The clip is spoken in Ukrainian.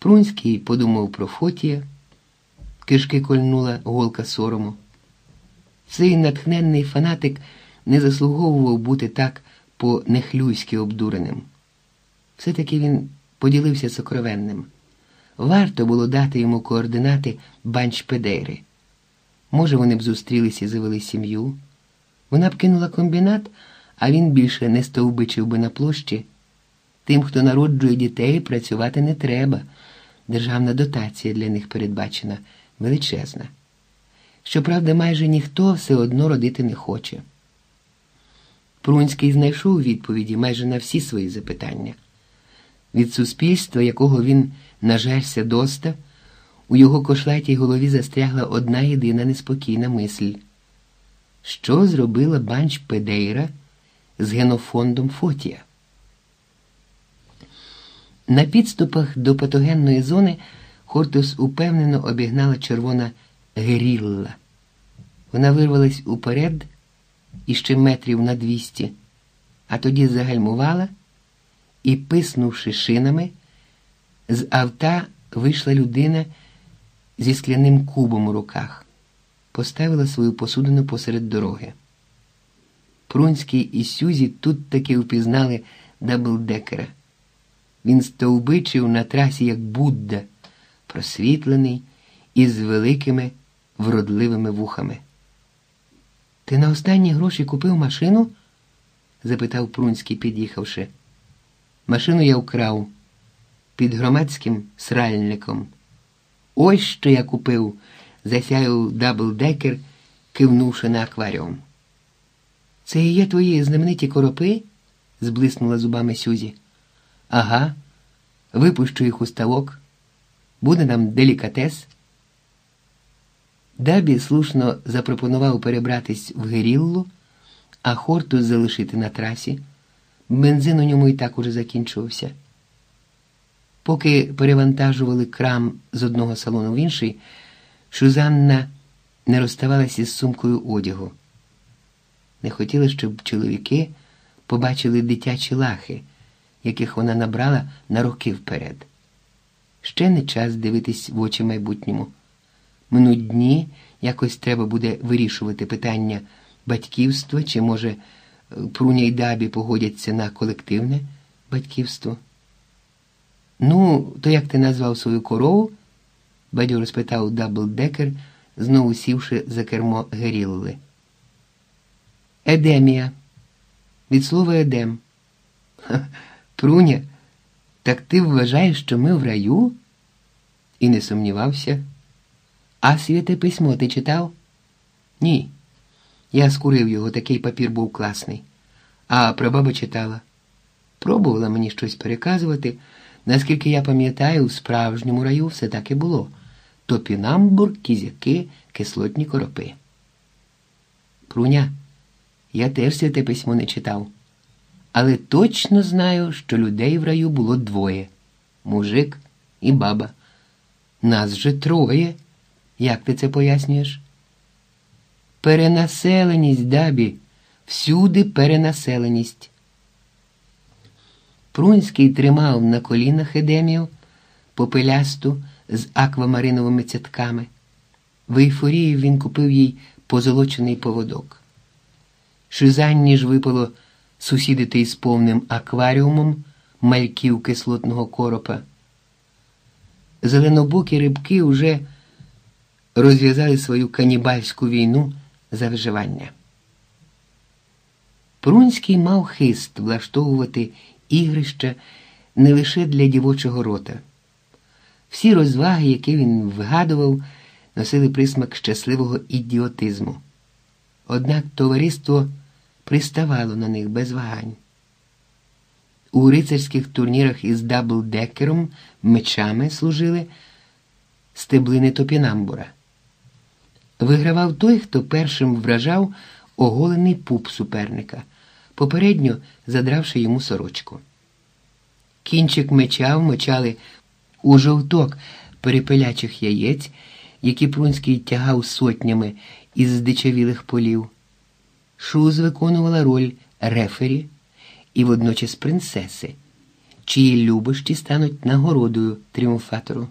Прунський подумав про Фотія, кишки кольнула голка сорому. Цей натхненний фанатик не заслуговував бути так по нехлюйськи обдуреним. Все-таки він поділився сокровенним. Варто було дати йому координати банчпедейри. Може, вони б зустрілися і завели сім'ю. Вона б кинула комбінат, а він більше не стовбичив би на площі. Тим, хто народжує дітей, працювати не треба. Державна дотація для них передбачена величезна. Щоправда, майже ніхто все одно родити не хоче. Прунський знайшов відповіді майже на всі свої запитання. Від суспільства, якого він нажерся доста, у його кошлатій голові застрягла одна єдина неспокійна мисль. Що зробила банч Педейра з генофондом Фотія? На підступах до патогенної зони Хортус упевнено обігнала червона герілла. Вона вирвалась уперед іще метрів на двісті, а тоді загальмувала і, писнувши шинами, з авта вийшла людина зі скляним кубом у руках, поставила свою посудину посеред дороги. Прунський і Сюзі тут таки впізнали даблдекера. Він стовбичив на трасі, як Будда, просвітлений і з великими вродливими вухами. Ти на останні гроші купив машину? запитав Прунський, під'їхавши. Машину я вкрав під громадським сральником. Ось що я купив, засяяв даблдекер, кивнувши на акваріум. Це і є твої знамениті коропи? зблиснула зубами Сюзі. Ага, випущу їх у ставок. Буде нам делікатес. Дабі слушно запропонував перебратись в Геріллу, а Хортус залишити на трасі. Бензин у ньому і так уже закінчувався. Поки перевантажували крам з одного салону в інший, Шузанна не розставалася з сумкою одягу. Не хотіла, щоб чоловіки побачили дитячі лахи, яких вона набрала на роки вперед. Ще не час дивитись в очі майбутньому. Минуть дні якось треба буде вирішувати питання батьківства, чи, може, Пруня й Дабі погодяться на колективне батьківство. Ну, то як ти назвав свою корову? бадьоро спитав Даблдекер, знову сівши за кермо Герілли. Едемія. Від слова едем. Ха, Пруня, так ти вважаєш, що ми в раю? І не сумнівався. А святе письмо ти читав? Ні. Я скурив його, такий папір був класний. А прабаба читала. Пробувала мені щось переказувати. Наскільки я пам'ятаю, в справжньому раю все так і було. Топінамбур, кізяки, кислотні коропи. Пруня, я теж святе письмо не читав. Але точно знаю, що людей в раю було двоє мужик і баба. Нас же троє. Як ти це пояснюєш? Перенаселеність, дабі, всюди перенаселеність. Прунський тримав на колінах Едемію попелясту з аквамариновими цятками. В ейфорії він купив їй позолочений поводок. Шизанні ж випало сусідити із повним акваріумом мальків кислотного коропа. Зеленобокі рибки уже розв'язали свою канібальську війну за виживання. Прунський мав хист влаштовувати ігрища не лише для дівочого рота. Всі розваги, які він вигадував, носили присмак щасливого ідіотизму. Однак товариство приставало на них без вагань. У рицарських турнірах із даблдекером мечами служили стеблини топінамбура. Вигравав той, хто першим вражав оголений пуп суперника, попередньо задравши йому сорочку. Кінчик меча вмочали у жовток перепелячих яєць, які Прунський тягав сотнями із здичавілих полів. Шуз виконувала роль рефері і водночас принцеси, чиї любощі стануть нагородою тріумфатору.